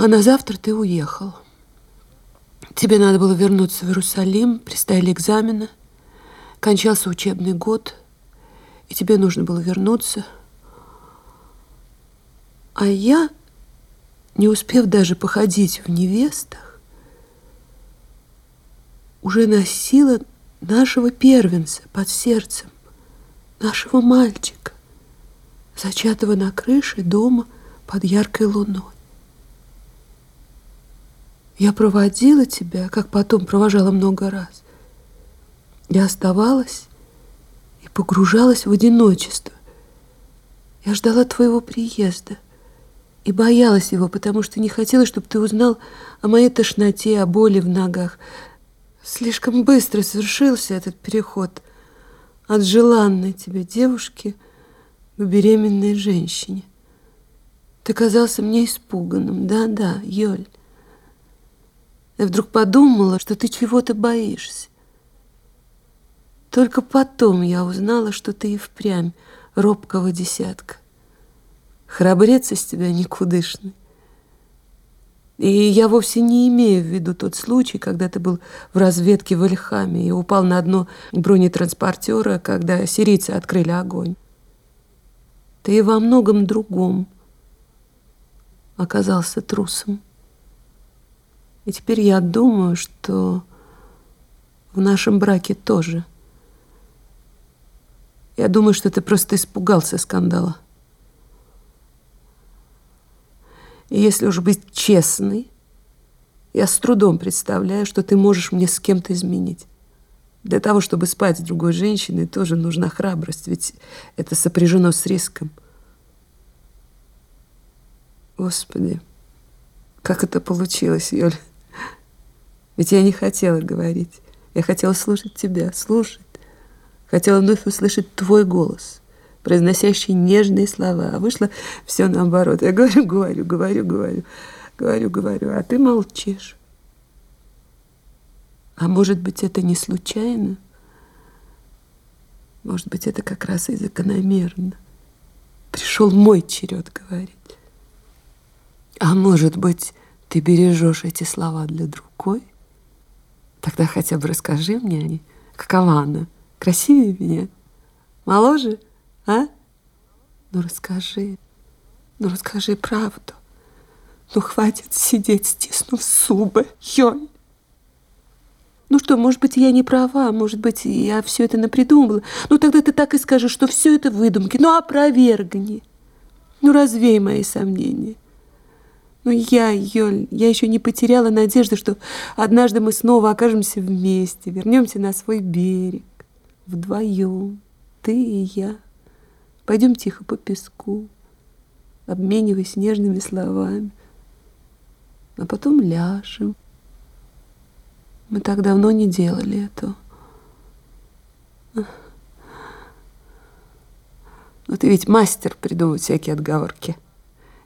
А на завтра ты уехал. Тебе надо было вернуться в Иерусалим, предстояли экзамены, кончался учебный год, и тебе нужно было вернуться. А я, не успев даже походить в невестах, уже носила нашего первенца под сердцем, нашего мальчика, зачатого на крыше дома под яркой луной. Я проводила тебя, как потом провожала много раз. Я оставалась и погружалась в одиночество. Я ждала твоего приезда и боялась его, потому что не хотела, чтобы ты узнал о моей тошноте, о боли в ногах. Слишком быстро совершился этот переход от желанной тебе девушки к беременной женщине. Ты казался мне испуганным. Да-да, Йоль. Я вдруг подумала, что ты чего-то боишься. Только потом я узнала, что ты и впрямь робкого десятка. Храбрец из тебя никудышный. И я вовсе не имею в виду тот случай, когда ты был в разведке в Ильхаме и упал на дно бронетранспортера, когда сирийцы открыли огонь. Ты и во многом другом оказался трусом. И теперь я думаю, что в нашем браке тоже. Я думаю, что ты просто испугался скандала. И если уж быть честной, я с трудом представляю, что ты можешь мне с кем-то изменить. Для того, чтобы спать с другой женщиной, тоже нужна храбрость, ведь это сопряжено с риском. Господи, как это получилось, Юля? Ведь я не хотела говорить. Я хотела слушать тебя, слушать. Хотела вновь услышать твой голос, произносящий нежные слова. А вышло все наоборот. Я говорю, говорю, говорю, говорю, говорю, говорю, а ты молчишь. А может быть, это не случайно? Может быть, это как раз и закономерно. Пришел мой черед говорить. А может быть, ты бережешь эти слова для другой? Тогда хотя бы расскажи мне они. Какова она? Красивее меня? Моложе? А? Ну расскажи. Ну расскажи правду. Ну хватит сидеть, стиснув зубы. Йой. Ну что, может быть, я не права, может быть, я все это напридумывала. Ну тогда ты так и скажешь, что все это выдумки. Ну опровергни. Ну развей мои сомнения. Ну, я, Йоль, я еще не потеряла надежды, что однажды мы снова окажемся вместе, вернемся на свой берег, вдвоем, ты и я. Пойдем тихо по песку, обмениваясь нежными словами, а потом ляжем. Мы так давно не делали этого. Но ты ведь мастер придумывать всякие отговорки.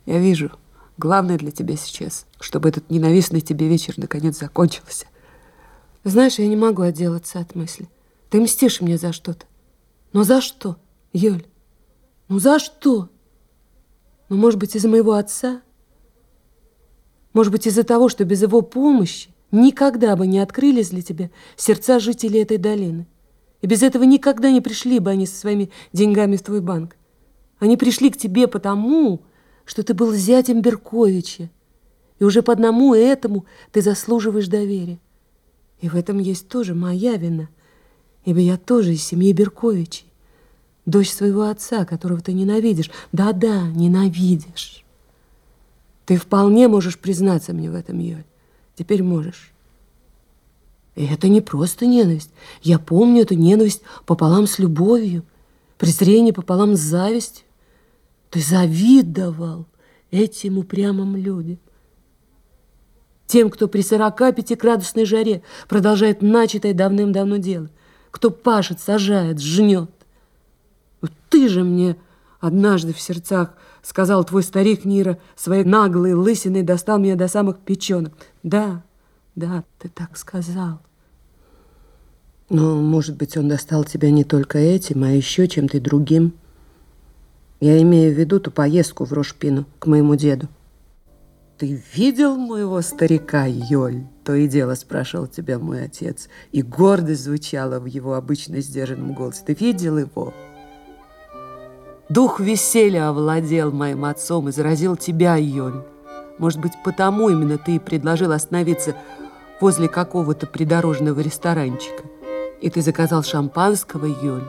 Я вижу — Главное для тебя сейчас, чтобы этот ненавистный тебе вечер наконец закончился. Знаешь, я не могу отделаться от мысли. Ты мстишь мне за что-то. Но за что, Юль? Ну за что? Ну, может быть, из-за моего отца? Может быть, из-за того, что без его помощи никогда бы не открылись для тебя сердца жителей этой долины. И без этого никогда не пришли бы они со своими деньгами в твой банк. Они пришли к тебе потому, что ты был зятем Берковича, и уже по одному этому ты заслуживаешь доверия. И в этом есть тоже моя вина, ибо я тоже из семьи Берковичей, дочь своего отца, которого ты ненавидишь. Да-да, ненавидишь. Ты вполне можешь признаться мне в этом, Йоль. Теперь можешь. И это не просто ненависть. Я помню эту ненависть пополам с любовью, презрение пополам с завистью. Ты завидовал этим упрямым людям. Тем, кто при 45-градусной жаре продолжает начатое давным-давно дело. Кто пашет, сажает, жнет. Вот ты же мне однажды в сердцах сказал твой старик Нира своей наглой лысиной достал меня до самых печенок. Да, да, ты так сказал. Но, может быть, он достал тебя не только этим, а еще чем-то другим. Я имею в виду ту поездку в Рошпину к моему деду. Ты видел моего старика, Йоль? То и дело спрашивал тебя мой отец. И гордость звучала в его обычно сдержанном голосе. Ты видел его? Дух веселья овладел моим отцом и заразил тебя, Йоль. Может быть, потому именно ты и предложил остановиться возле какого-то придорожного ресторанчика. И ты заказал шампанского, Йоль,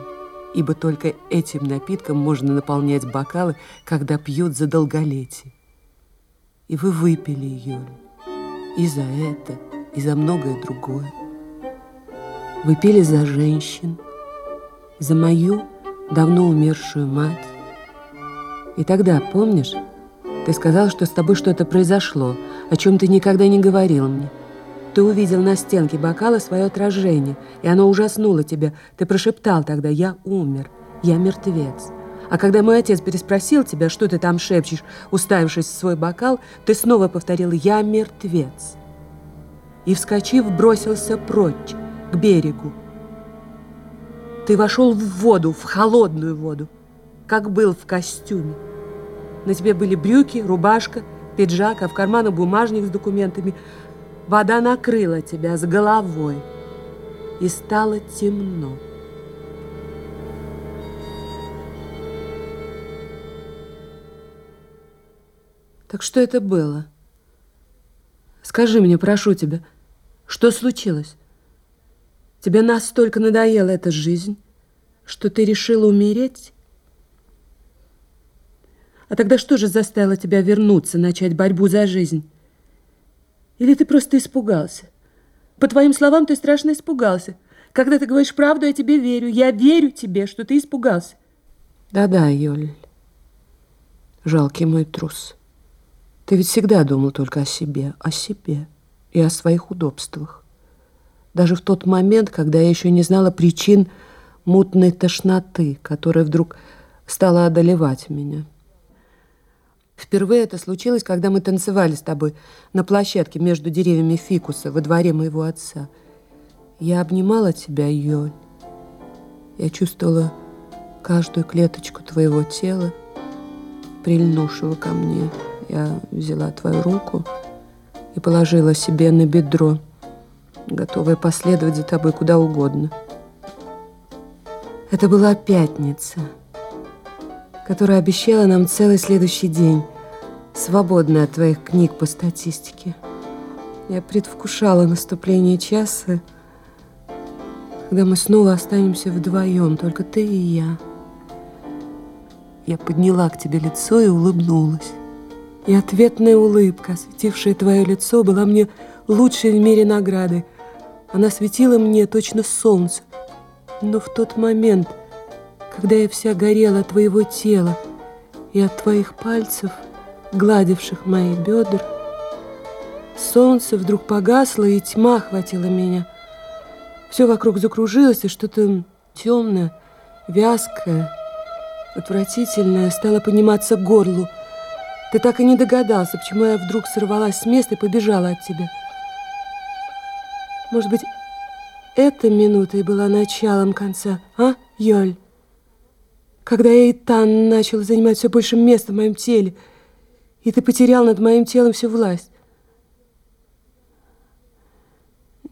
ибо только этим напитком можно наполнять бокалы, когда пьют за долголетие. И вы выпили, Йоль, и за это, и за многое другое. Вы пили за женщин, за мою давно умершую мать. И тогда, помнишь, ты сказал, что с тобой что-то произошло, о чем ты никогда не говорил мне. Ты увидел на стенке бокала свое отражение, и оно ужаснуло тебя. Ты прошептал тогда «Я умер, я мертвец». А когда мой отец переспросил тебя, что ты там шепчешь, уставившись в свой бокал, ты снова повторил «Я мертвец». И, вскочив, бросился прочь, к берегу. Ты вошел в воду, в холодную воду, как был в костюме. На тебе были брюки, рубашка, пиджак, а в карманах бумажник с документами. Вода накрыла тебя с головой, и стало темно. Так что это было? Скажи мне, прошу тебя, что случилось? Тебе настолько надоела эта жизнь, что ты решила умереть? А тогда что же заставило тебя вернуться, начать борьбу за жизнь? Или ты просто испугался? По твоим словам, ты страшно испугался. Когда ты говоришь правду, я тебе верю. Я верю тебе, что ты испугался. Да-да, Йоль. Жалкий мой трус. Ты ведь всегда думал только о себе, о себе и о своих удобствах. Даже в тот момент, когда я еще не знала причин мутной тошноты, которая вдруг стала одолевать меня. Впервые это случилось, когда мы танцевали с тобой на площадке между деревьями фикуса во дворе моего отца. Я обнимала тебя, Йоль. Я чувствовала каждую клеточку твоего тела, прильнувшего ко мне. Я взяла твою руку и положила себе на бедро, готовая последовать за тобой куда угодно. Это была пятница — которая обещала нам целый следующий день, свободный от твоих книг по статистике. Я предвкушала наступление часа, когда мы снова останемся вдвоем, только ты и я. Я подняла к тебе лицо и улыбнулась. И ответная улыбка, осветившая твое лицо, была мне лучшей в мире награды. Она светила мне точно солнце. Но в тот момент когда я вся горела от твоего тела и от твоих пальцев, гладивших мои бедра, солнце вдруг погасло, и тьма охватила меня. Все вокруг закружилось, и что-то темное, вязкое, отвратительное стало подниматься к горлу. Ты так и не догадался, почему я вдруг сорвалась с места и побежала от тебя. Может быть, эта минута и была началом конца, а, Йоль? Когда Эйтан начал занимать все больше места в моем теле, и ты потерял над моим телом всю власть.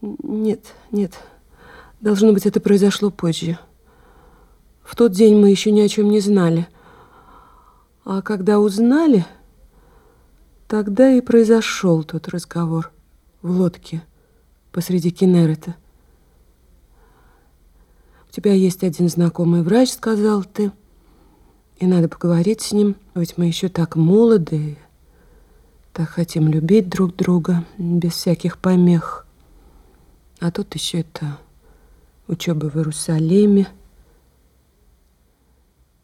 Нет, нет, должно быть, это произошло позже. В тот день мы еще ни о чем не знали. А когда узнали, тогда и произошел тот разговор в лодке посреди Кенерета. У тебя есть один знакомый врач, сказал ты. И надо поговорить с ним, ведь мы еще так молоды, так хотим любить друг друга без всяких помех. А тут еще это учеба в Иерусалиме –